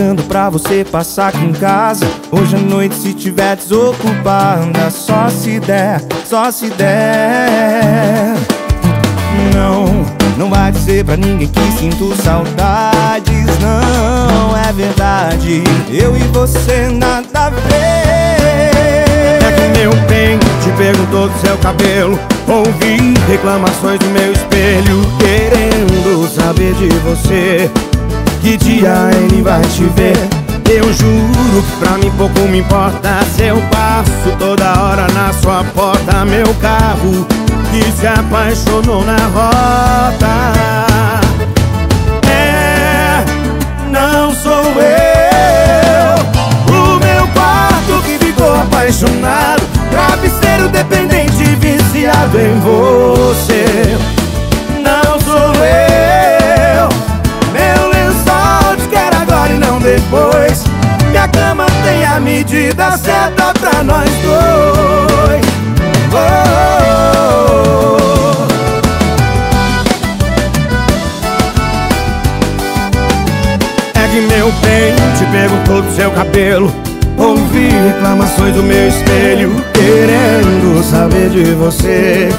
ligando pra você passar aqui em casa. Hoje à noite se tiver desocupada Só se der, só se der. Não, não vai dizer pra ninguém que sinto saudades Não, é verdade. Eu e você nada a ver. É que meu bem te perguntou do seu cabelo. Ouvi reclamações do meu espelho Querendo saber de você que dia ele vai te ver. Eu juro pra mim pouco me importa. Se eu passo toda hora na sua porta Meu carro que se apaixonou na rota. É, não sou eu. O meu quarto que ficou apaixonado. Travesseiro dependente viciado em você Minha cama tem a medida certa pra nós dois. Oh, oh, oh. É que meu bem te perguntou do seu cabelo. Ouvi reclamações do meu espelho Querendo saber de você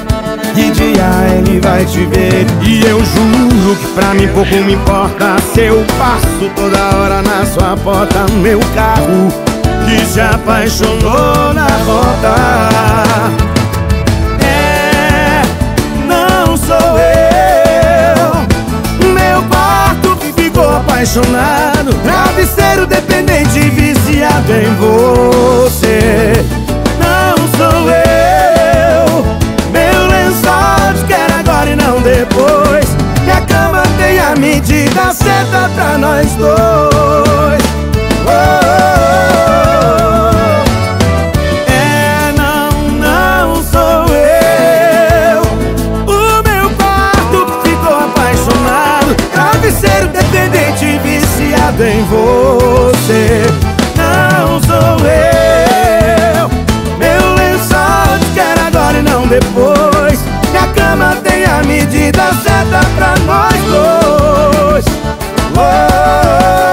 Que dia ele vai te ver. E eu juro que pra mim pouco me importa. Se eu passo toda hora na sua porta. Meu carro que se apaixonou na rota. É, não sou eu. Meu quarto que ficou apaixonado. Travesseiro dependente viciado em você certa pra nós dois. Oh, oh, oh. É, não, não sou eu. O meu quarto ficou apaixonado. Travesseiro dependente viciado em você. Não sou eu. Meu lençol te quer agora e não depois. Minha cama tem a medida certa pra nós dois dois. Oh, oh, oh.